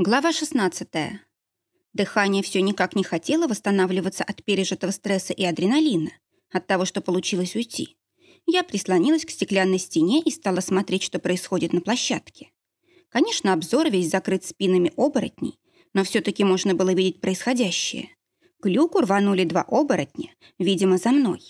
Глава 16. Дыхание все никак не хотело восстанавливаться от пережитого стресса и адреналина, от того, что получилось уйти. Я прислонилась к стеклянной стене и стала смотреть, что происходит на площадке. Конечно, обзор весь закрыт спинами оборотней, но все-таки можно было видеть происходящее. К люку рванули два оборотня, видимо, за мной.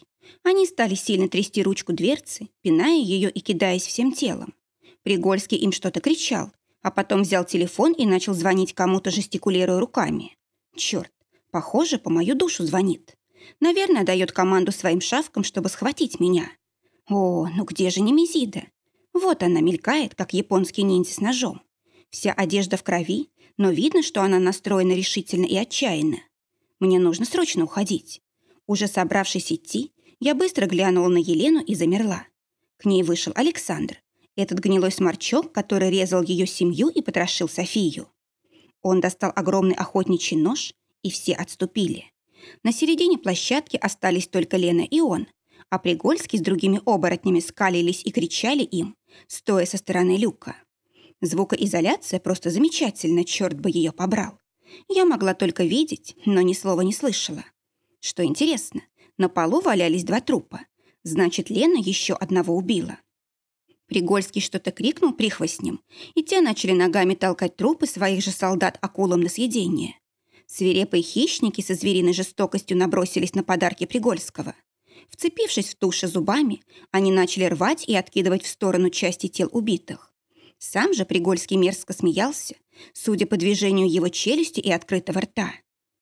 Они стали сильно трясти ручку дверцы, пиная ее и кидаясь всем телом. Пригольский им что-то кричал, а потом взял телефон и начал звонить кому-то, жестикулируя руками. Черт, похоже, по мою душу звонит. Наверное, дает команду своим шавкам, чтобы схватить меня. О, ну где же Немезида? Вот она мелькает, как японский ниндзя с ножом. Вся одежда в крови, но видно, что она настроена решительно и отчаянно. Мне нужно срочно уходить. Уже собравшись идти, я быстро глянула на Елену и замерла. К ней вышел Александр, этот гнилой сморчок, который резал ее семью и потрошил Софию. Он достал огромный охотничий нож, и все отступили. На середине площадки остались только Лена и он, а Пригольский с другими оборотнями скалились и кричали им, стоя со стороны люка. Звукоизоляция просто замечательно, черт бы ее побрал. Я могла только видеть, но ни слова не слышала. Что интересно, на полу валялись два трупа. Значит, Лена еще одного убила. Пригольский что-то крикнул прихвостням, и те начали ногами толкать трупы своих же солдат акулам на съедение. Свирепые хищники со звериной жестокостью набросились на подарки Пригольского. Вцепившись в туши зубами, они начали рвать и откидывать в сторону части тел убитых. Сам же Пригольский мерзко смеялся, судя по движению его челюсти и открытого рта.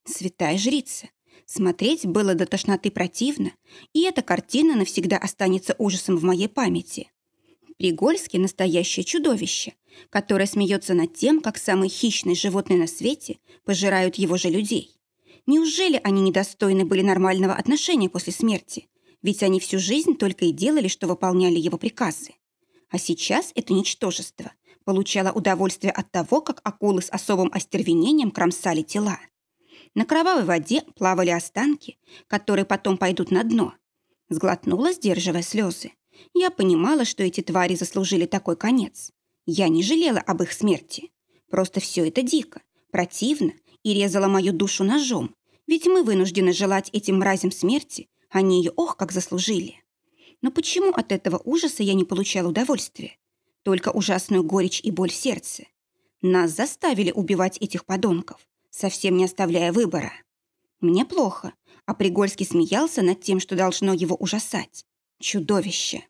Святая жрица. Смотреть было до тошноты противно, и эта картина навсегда останется ужасом в моей памяти. Пригольский – настоящее чудовище, которое смеется над тем, как самые хищные животные на свете пожирают его же людей. Неужели они недостойны были нормального отношения после смерти? Ведь они всю жизнь только и делали, что выполняли его приказы. А сейчас это ничтожество получало удовольствие от того, как акулы с особым остервенением кромсали тела. На кровавой воде плавали останки, которые потом пойдут на дно. Сглотнула, сдерживая слезы. Я понимала, что эти твари заслужили такой конец. Я не жалела об их смерти. Просто все это дико, противно и резало мою душу ножом, ведь мы вынуждены желать этим мразям смерти, они ее ох как заслужили. Но почему от этого ужаса я не получала удовольствия? Только ужасную горечь и боль в сердце. Нас заставили убивать этих подонков, совсем не оставляя выбора. Мне плохо, а Пригольский смеялся над тем, что должно его ужасать. Чудовище.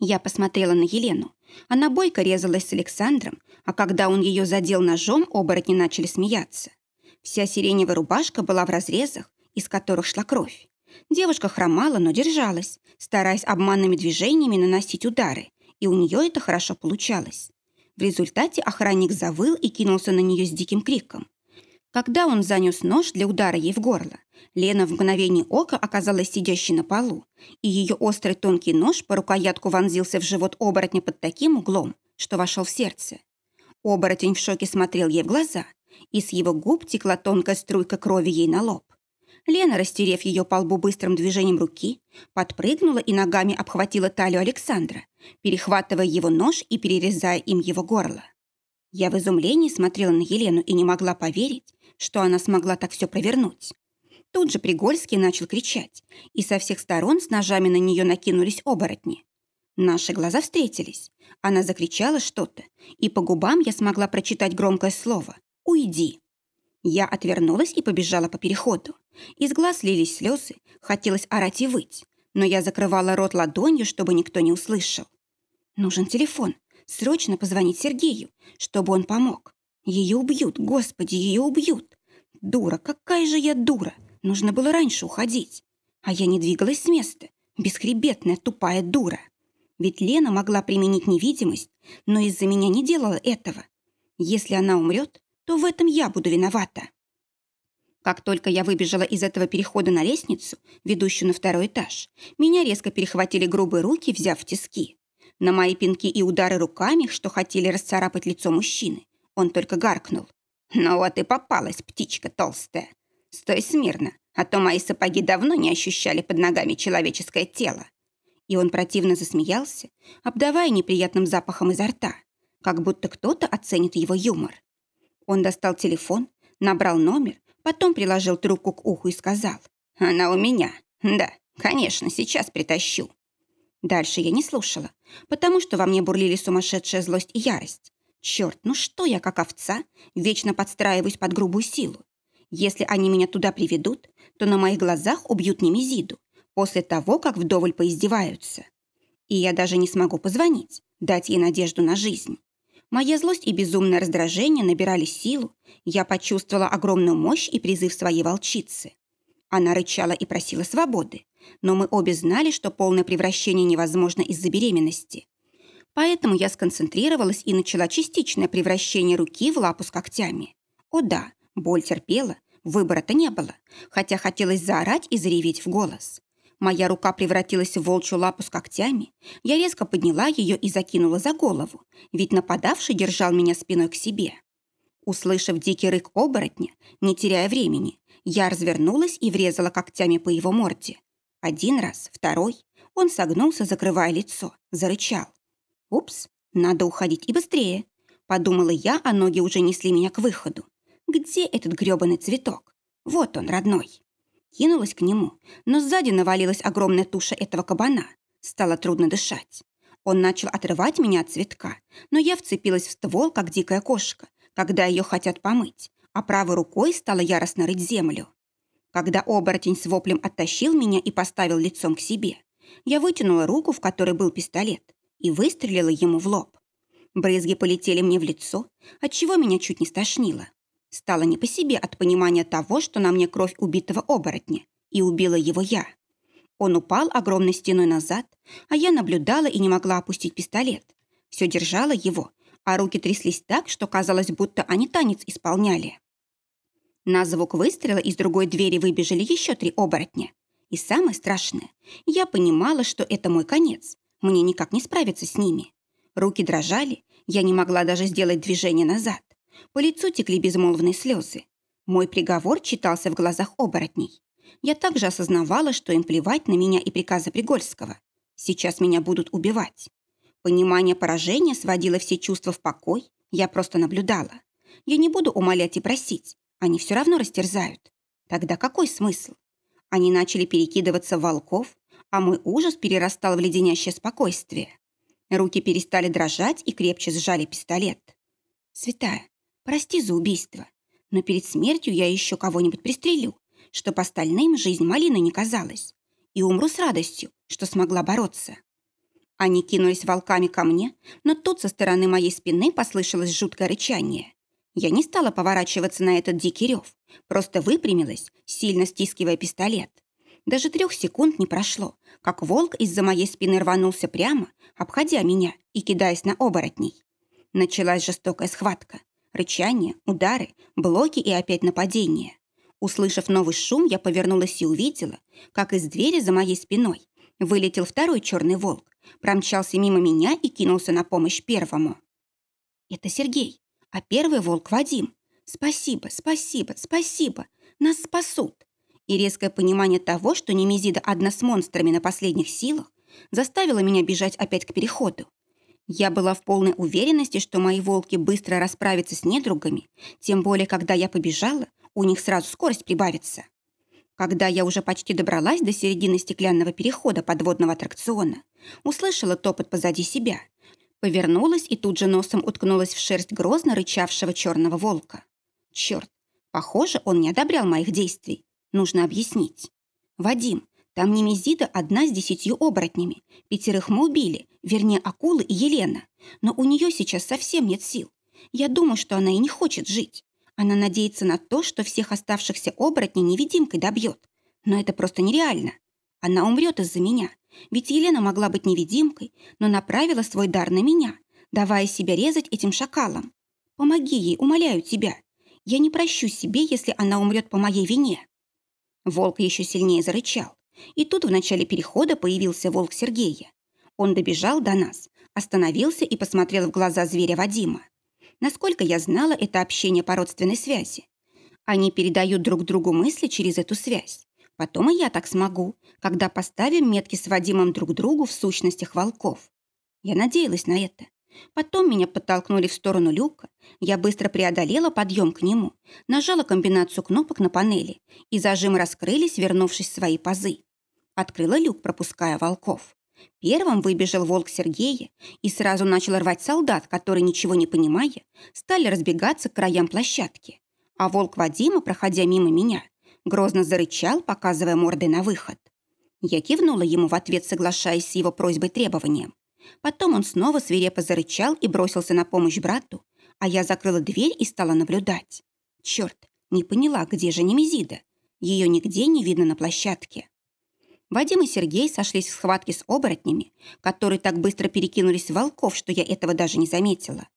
Я посмотрела на Елену. Она бойко резалась с Александром, а когда он ее задел ножом, оборотни начали смеяться. Вся сиреневая рубашка была в разрезах, из которых шла кровь. Девушка хромала, но держалась, стараясь обманными движениями наносить удары, и у нее это хорошо получалось. В результате охранник завыл и кинулся на нее с диким криком. Когда он занес нож для удара ей в горло, Лена в мгновение ока оказалась сидящей на полу, и ее острый тонкий нож по рукоятку вонзился в живот оборотня под таким углом, что вошел в сердце. Оборотень в шоке смотрел ей в глаза, и с его губ текла тонкая струйка крови ей на лоб. Лена, растерев ее по лбу быстрым движением руки, подпрыгнула и ногами обхватила талию Александра, перехватывая его нож и перерезая им его горло. Я в изумлении смотрела на Елену и не могла поверить, что она смогла так все провернуть. Тут же Пригольский начал кричать, и со всех сторон с ножами на нее накинулись оборотни. Наши глаза встретились. Она закричала что-то, и по губам я смогла прочитать громкое слово «Уйди». Я отвернулась и побежала по переходу. Из глаз лились слезы, хотелось орать и выть, но я закрывала рот ладонью, чтобы никто не услышал. Нужен телефон. Срочно позвонить Сергею, чтобы он помог. Ее убьют, господи, ее убьют. Дура, какая же я дура. Нужно было раньше уходить. А я не двигалась с места. Бесхребетная, тупая дура. Ведь Лена могла применить невидимость, но из-за меня не делала этого. Если она умрет, то в этом я буду виновата. Как только я выбежала из этого перехода на лестницу, ведущую на второй этаж, меня резко перехватили грубые руки, взяв в тиски. На мои пинки и удары руками, что хотели расцарапать лицо мужчины, он только гаркнул. «Ну вот и попалась птичка толстая. Стой смирно, а то мои сапоги давно не ощущали под ногами человеческое тело». И он противно засмеялся, обдавая неприятным запахом изо рта, как будто кто-то оценит его юмор. Он достал телефон, набрал номер, потом приложил трубку к уху и сказал. «Она у меня. Да, конечно, сейчас притащу». Дальше я не слушала, потому что во мне бурлили сумасшедшая злость и ярость. Черт, ну что я, как овца, вечно подстраиваюсь под грубую силу. Если они меня туда приведут, то на моих глазах убьют Немезиду после того, как вдоволь поиздеваются. И я даже не смогу позвонить, дать ей надежду на жизнь. Моя злость и безумное раздражение набирали силу, я почувствовала огромную мощь и призыв своей волчицы. Она рычала и просила свободы, но мы обе знали, что полное превращение невозможно из-за беременности. Поэтому я сконцентрировалась и начала частичное превращение руки в лапу с когтями. О да, боль терпела, выбора-то не было, хотя хотелось заорать и зареветь в голос. Моя рука превратилась в волчью лапу с когтями. Я резко подняла ее и закинула за голову, ведь нападавший держал меня спиной к себе. Услышав дикий рык оборотня, не теряя времени, я развернулась и врезала когтями по его морде. Один раз, второй. Он согнулся, закрывая лицо, зарычал. «Упс, надо уходить и быстрее», — подумала я, а ноги уже несли меня к выходу. «Где этот грёбаный цветок? Вот он, родной». Кинулась к нему, но сзади навалилась огромная туша этого кабана. Стало трудно дышать. Он начал отрывать меня от цветка, но я вцепилась в ствол, как дикая кошка, когда ее хотят помыть, а правой рукой стала яростно рыть землю. Когда оборотень с воплем оттащил меня и поставил лицом к себе, я вытянула руку, в которой был пистолет, и выстрелила ему в лоб. Брызги полетели мне в лицо, отчего меня чуть не стошнило. Стало не по себе от понимания того, что на мне кровь убитого оборотня, и убила его я. Он упал огромной стеной назад, а я наблюдала и не могла опустить пистолет. Все держала его, а руки тряслись так, что казалось, будто они танец исполняли. На звук выстрела из другой двери выбежали еще три оборотня. И самое страшное, я понимала, что это мой конец. Мне никак не справиться с ними. Руки дрожали, я не могла даже сделать движение назад. По лицу текли безмолвные слезы. Мой приговор читался в глазах оборотней. Я также осознавала, что им плевать на меня и приказы Пригольского. Сейчас меня будут убивать. Понимание поражения сводило все чувства в покой, я просто наблюдала. Я не буду умолять и просить, они все равно растерзают. Тогда какой смысл? Они начали перекидываться в волков, а мой ужас перерастал в леденящее спокойствие. Руки перестали дрожать и крепче сжали пистолет. «Святая, Прости за убийство, но перед смертью я еще кого-нибудь пристрелю, чтоб остальным жизнь малины не казалась, и умру с радостью, что смогла бороться. Они кинулись волками ко мне, но тут со стороны моей спины послышалось жуткое рычание. Я не стала поворачиваться на этот дикий рев, просто выпрямилась, сильно стискивая пистолет. Даже трех секунд не прошло, как волк из-за моей спины рванулся прямо, обходя меня и кидаясь на оборотней. Началась жестокая схватка. Рычание, удары, блоки и опять нападение. Услышав новый шум, я повернулась и увидела, как из двери за моей спиной вылетел второй черный волк, промчался мимо меня и кинулся на помощь первому. Это Сергей, а первый волк Вадим. Спасибо, спасибо, спасибо. Нас спасут. И резкое понимание того, что Немезида одна с монстрами на последних силах, заставило меня бежать опять к переходу. Я была в полной уверенности, что мои волки быстро расправятся с недругами, тем более, когда я побежала, у них сразу скорость прибавится. Когда я уже почти добралась до середины стеклянного перехода подводного аттракциона, услышала топот позади себя, повернулась и тут же носом уткнулась в шерсть грозно рычавшего черного волка. Черт, похоже, он не одобрял моих действий. Нужно объяснить. «Вадим, там Немезида одна с десятью оборотнями. Пятерых мы убили, вернее, акулы и Елена. Но у нее сейчас совсем нет сил. Я думаю, что она и не хочет жить. Она надеется на то, что всех оставшихся оборотней невидимкой добьет. Но это просто нереально. Она умрет из-за меня. Ведь Елена могла быть невидимкой, но направила свой дар на меня, давая себя резать этим шакалом. Помоги ей, умоляю тебя. Я не прощу себе, если она умрет по моей вине. Волк еще сильнее зарычал. И тут в начале перехода появился волк Сергея. Он добежал до нас, остановился и посмотрел в глаза зверя Вадима. Насколько я знала, это общение по родственной связи. Они передают друг другу мысли через эту связь. Потом и я так смогу, когда поставим метки с Вадимом друг другу в сущностях волков. Я надеялась на это. Потом меня подтолкнули в сторону люка. Я быстро преодолела подъем к нему, нажала комбинацию кнопок на панели, и зажимы раскрылись, вернувшись в свои пазы. Открыла люк, пропуская волков. Первым выбежал волк Сергея и сразу начал рвать солдат, которые, ничего не понимая, стали разбегаться к краям площадки. А волк Вадима, проходя мимо меня, грозно зарычал, показывая мордой на выход. Я кивнула ему в ответ, соглашаясь с его просьбой-требованием. Потом он снова свирепо зарычал и бросился на помощь брату, а я закрыла дверь и стала наблюдать. Черт, не поняла, где же Немезида. Ее нигде не видно на площадке. Вадим и Сергей сошлись в схватке с оборотнями, которые так быстро перекинулись в волков, что я этого даже не заметила.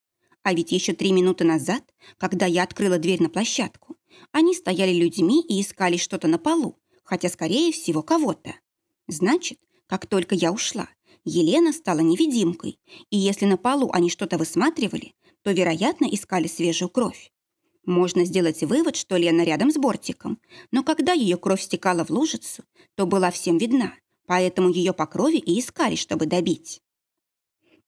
А ведь еще три минуты назад, когда я открыла дверь на площадку, они стояли людьми и искали что-то на полу, хотя, скорее всего, кого-то. Значит, как только я ушла, Елена стала невидимкой, и если на полу они что-то высматривали, то, вероятно, искали свежую кровь. Можно сделать вывод, что Лена рядом с бортиком, но когда ее кровь стекала в лужицу, то была всем видна, поэтому ее по крови и искали, чтобы добить.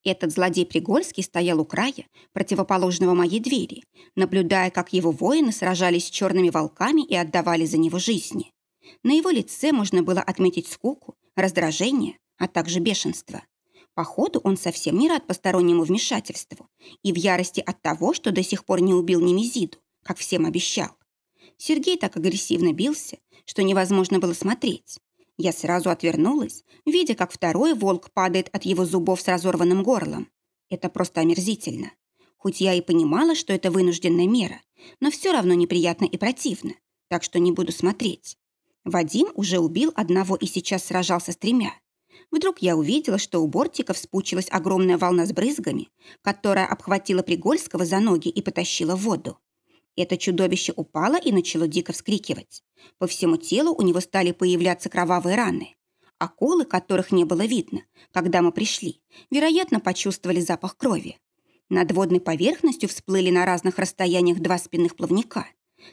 Этот злодей Пригольский стоял у края, противоположного моей двери, наблюдая, как его воины сражались с черными волками и отдавали за него жизни. На его лице можно было отметить скуку, раздражение, а также бешенство. Походу, он совсем не рад постороннему вмешательству и в ярости от того, что до сих пор не убил Немезиду, как всем обещал. Сергей так агрессивно бился, что невозможно было смотреть. Я сразу отвернулась, видя, как второй волк падает от его зубов с разорванным горлом. Это просто омерзительно. Хоть я и понимала, что это вынужденная мера, но все равно неприятно и противно, так что не буду смотреть. Вадим уже убил одного и сейчас сражался с тремя. Вдруг я увидела, что у бортика вспучилась огромная волна с брызгами, которая обхватила Пригольского за ноги и потащила в воду. Это чудовище упало и начало дико вскрикивать. По всему телу у него стали появляться кровавые раны. Акулы, которых не было видно, когда мы пришли, вероятно, почувствовали запах крови. Над водной поверхностью всплыли на разных расстояниях два спинных плавника.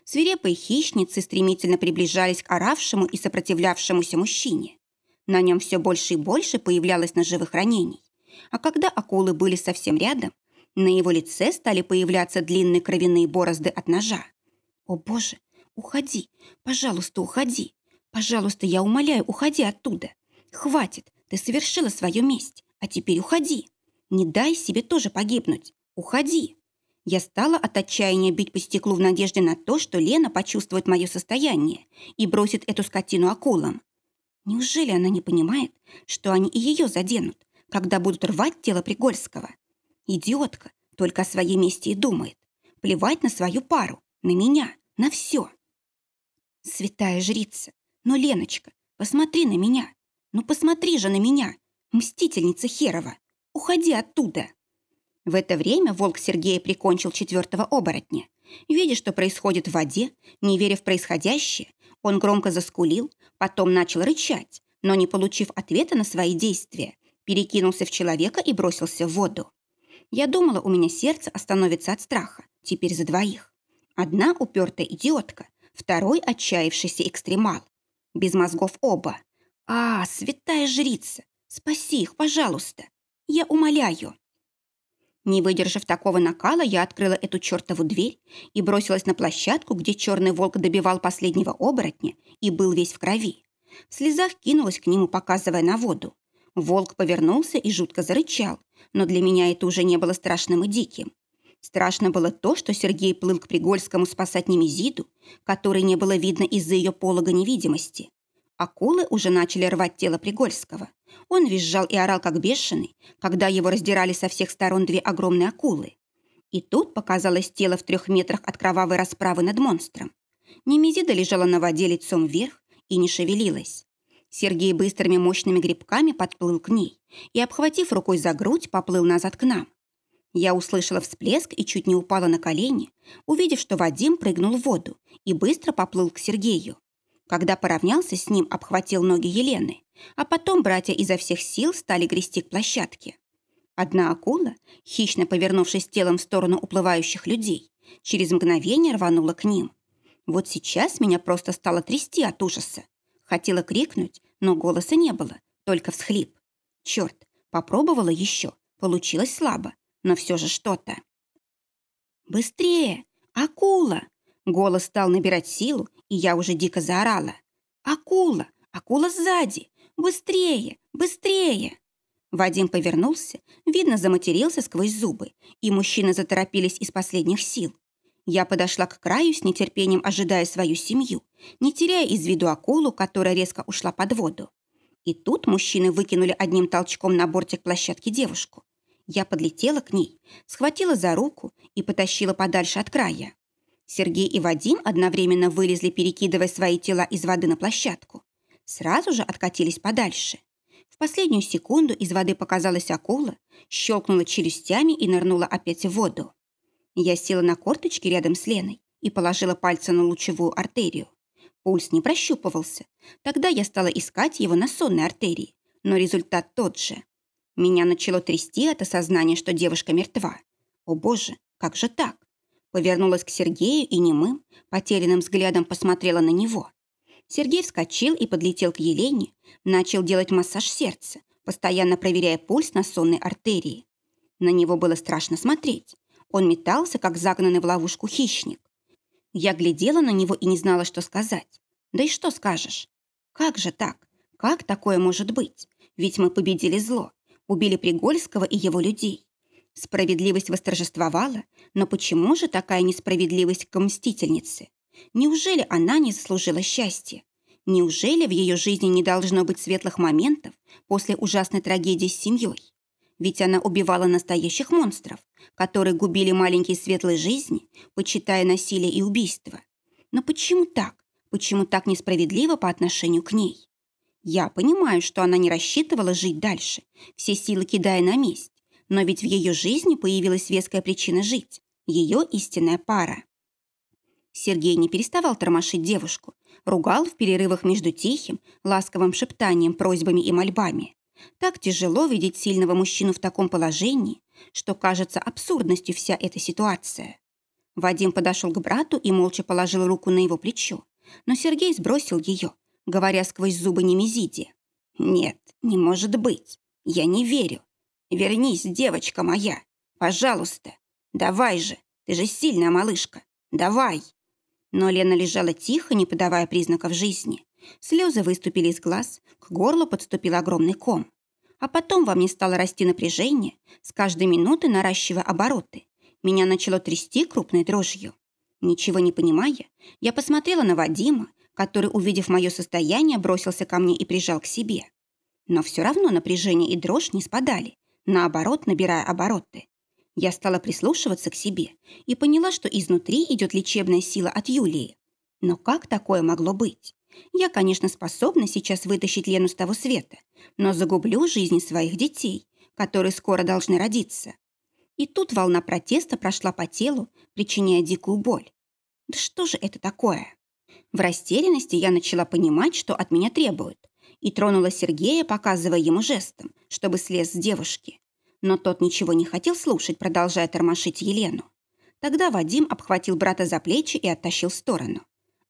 Свирепые хищницы стремительно приближались к оравшему и сопротивлявшемуся мужчине. На нем все больше и больше появлялось ножевых ранений. А когда акулы были совсем рядом, на его лице стали появляться длинные кровяные борозды от ножа. «О, Боже, уходи! Пожалуйста, уходи! Пожалуйста, я умоляю, уходи оттуда! Хватит, ты совершила свою месть, а теперь уходи! Не дай себе тоже погибнуть! Уходи!» Я стала от отчаяния бить по стеклу в надежде на то, что Лена почувствует мое состояние и бросит эту скотину акулам. Неужели она не понимает, что они и ее заденут, когда будут рвать тело Пригольского? Идиотка, только о своей мести и думает. Плевать на свою пару, на меня, на все. Святая жрица, ну, Леночка, посмотри на меня. Ну, посмотри же на меня, мстительница Херова. Уходи оттуда. В это время волк Сергея прикончил четвертого оборотня. Видя, что происходит в воде, не веря в происходящее, он громко заскулил, потом начал рычать, но, не получив ответа на свои действия, перекинулся в человека и бросился в воду. Я думала, у меня сердце остановится от страха. Теперь за двоих. Одна упертая идиотка, второй отчаявшийся экстремал. Без мозгов оба. А, святая жрица, спаси их, пожалуйста. Я умоляю. Не выдержав такого накала, я открыла эту чертову дверь и бросилась на площадку, где черный волк добивал последнего оборотня и был весь в крови. В слезах кинулась к нему, показывая на воду. Волк повернулся и жутко зарычал, но для меня это уже не было страшным и диким. Страшно было то, что Сергей плыл к Пригольскому спасать Немезиду, которой не было видно из-за ее полога невидимости. Акулы уже начали рвать тело Пригольского. Он визжал и орал, как бешеный, когда его раздирали со всех сторон две огромные акулы. И тут показалось тело в трех метрах от кровавой расправы над монстром. Немезида лежала на воде лицом вверх и не шевелилась. Сергей быстрыми мощными грибками подплыл к ней и, обхватив рукой за грудь, поплыл назад к нам. Я услышала всплеск и чуть не упала на колени, увидев, что Вадим прыгнул в воду и быстро поплыл к Сергею. Когда поравнялся с ним, обхватил ноги Елены, а потом братья изо всех сил стали грести к площадке. Одна акула, хищно повернувшись телом в сторону уплывающих людей, через мгновение рванула к ним. Вот сейчас меня просто стало трясти от ужаса. Хотела крикнуть, но голоса не было, только всхлип. Черт, попробовала еще, получилось слабо. но все же что-то. «Быстрее! Акула!» Голос стал набирать силу, и я уже дико заорала. «Акула! Акула сзади! Быстрее! Быстрее!» Вадим повернулся, видно, заматерился сквозь зубы, и мужчины заторопились из последних сил. Я подошла к краю с нетерпением, ожидая свою семью, не теряя из виду акулу, которая резко ушла под воду. И тут мужчины выкинули одним толчком на бортик площадки девушку. Я подлетела к ней, схватила за руку и потащила подальше от края. Сергей и Вадим одновременно вылезли, перекидывая свои тела из воды на площадку. Сразу же откатились подальше. В последнюю секунду из воды показалась акула, щелкнула челюстями и нырнула опять в воду. Я села на корточки рядом с Леной и положила пальцы на лучевую артерию. Пульс не прощупывался. Тогда я стала искать его на сонной артерии, но результат тот же. Меня начало трясти от осознания, что девушка мертва. О боже, как же так? Повернулась к Сергею и немым, потерянным взглядом посмотрела на него. Сергей вскочил и подлетел к Елене, начал делать массаж сердца, постоянно проверяя пульс на сонной артерии. На него было страшно смотреть. Он метался, как загнанный в ловушку хищник. Я глядела на него и не знала, что сказать. Да и что скажешь? Как же так? Как такое может быть? Ведь мы победили зло, убили Пригольского и его людей. Справедливость восторжествовала, но почему же такая несправедливость к мстительнице? Неужели она не заслужила счастья? Неужели в ее жизни не должно быть светлых моментов после ужасной трагедии с семьей? Ведь она убивала настоящих монстров, которые губили маленькие светлые жизни, почитая насилие и убийство. Но почему так? Почему так несправедливо по отношению к ней? Я понимаю, что она не рассчитывала жить дальше, все силы кидая на месть, но ведь в ее жизни появилась веская причина жить, ее истинная пара. Сергей не переставал тормошить девушку, ругал в перерывах между тихим, ласковым шептанием, просьбами и мольбами. Так тяжело видеть сильного мужчину в таком положении, что кажется абсурдностью вся эта ситуация. Вадим подошел к брату и молча положил руку на его плечо, но Сергей сбросил ее, говоря сквозь зубы Немезиде. «Нет, не может быть. Я не верю. Вернись, девочка моя. Пожалуйста. Давай же. Ты же сильная малышка. Давай». Но Лена лежала тихо, не подавая признаков жизни. Слезы выступили из глаз, к горлу подступил огромный ком. А потом во мне стало расти напряжение, с каждой минуты наращивая обороты. Меня начало трясти крупной дрожью. Ничего не понимая, я посмотрела на Вадима, который, увидев мое состояние, бросился ко мне и прижал к себе. Но все равно напряжение и дрожь не спадали, наоборот, набирая обороты. Я стала прислушиваться к себе и поняла, что изнутри идет лечебная сила от Юлии. Но как такое могло быть? Я, конечно, способна сейчас вытащить Лену с того света, но загублю жизни своих детей, которые скоро должны родиться. И тут волна протеста прошла по телу, причиняя дикую боль. Да что же это такое? В растерянности я начала понимать, что от меня требуют, и тронула Сергея, показывая ему жестом, чтобы слез с девушки. Но тот ничего не хотел слушать, продолжая тормошить Елену. Тогда Вадим обхватил брата за плечи и оттащил в сторону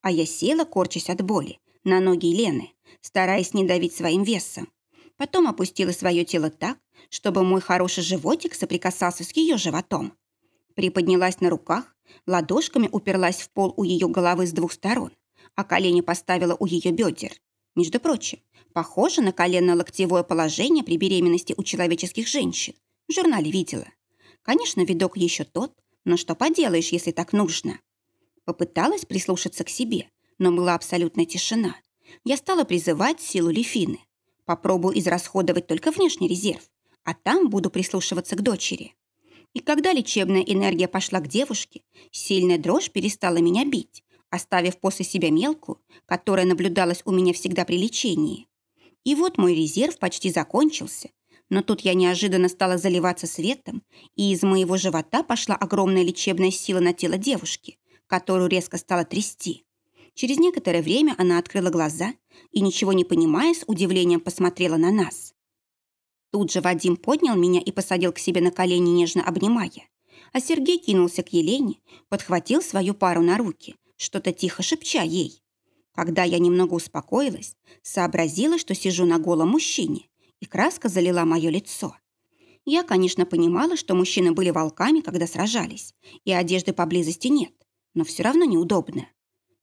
а я села, корчась от боли, на ноги Лены, стараясь не давить своим весом. Потом опустила свое тело так, чтобы мой хороший животик соприкасался с ее животом. Приподнялась на руках, ладошками уперлась в пол у ее головы с двух сторон, а колени поставила у ее бедер. Между прочим, похоже на колено-локтевое положение при беременности у человеческих женщин. В журнале видела. Конечно, видок еще тот, но что поделаешь, если так нужно. Попыталась прислушаться к себе, но была абсолютная тишина. Я стала призывать силу Лефины. Попробую израсходовать только внешний резерв, а там буду прислушиваться к дочери. И когда лечебная энергия пошла к девушке, сильная дрожь перестала меня бить, оставив после себя мелкую, которая наблюдалась у меня всегда при лечении. И вот мой резерв почти закончился, но тут я неожиданно стала заливаться светом, и из моего живота пошла огромная лечебная сила на тело девушки, которую резко стало трясти. Через некоторое время она открыла глаза и, ничего не понимая, с удивлением посмотрела на нас. Тут же Вадим поднял меня и посадил к себе на колени, нежно обнимая. А Сергей кинулся к Елене, подхватил свою пару на руки, что-то тихо шепча ей. Когда я немного успокоилась, сообразила, что сижу на голом мужчине, и краска залила мое лицо. Я, конечно, понимала, что мужчины были волками, когда сражались, и одежды поблизости нет, но все равно неудобно.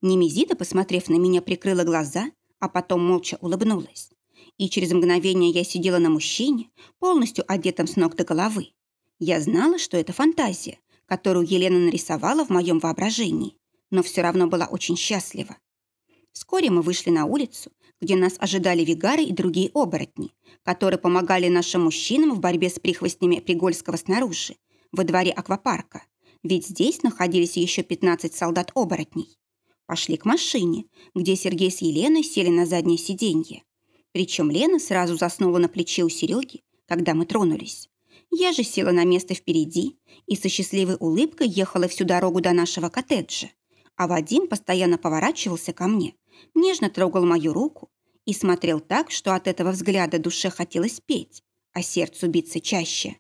Немезида, посмотрев на меня, прикрыла глаза, а потом молча улыбнулась. И через мгновение я сидела на мужчине, полностью одетом с ног до головы. Я знала, что это фантазия, которую Елена нарисовала в моем воображении, но все равно была очень счастлива. Вскоре мы вышли на улицу, где нас ожидали вигары и другие оборотни, которые помогали нашим мужчинам в борьбе с прихвостнями Пригольского снаружи, во дворе аквапарка, ведь здесь находились еще 15 солдат-оборотней. Пошли к машине, где Сергей с Еленой сели на заднее сиденье. Причем Лена сразу заснула на плече у Сереги, когда мы тронулись. Я же села на место впереди и со счастливой улыбкой ехала всю дорогу до нашего коттеджа. А Вадим постоянно поворачивался ко мне, нежно трогал мою руку и смотрел так, что от этого взгляда душе хотелось петь, а сердцу биться чаще.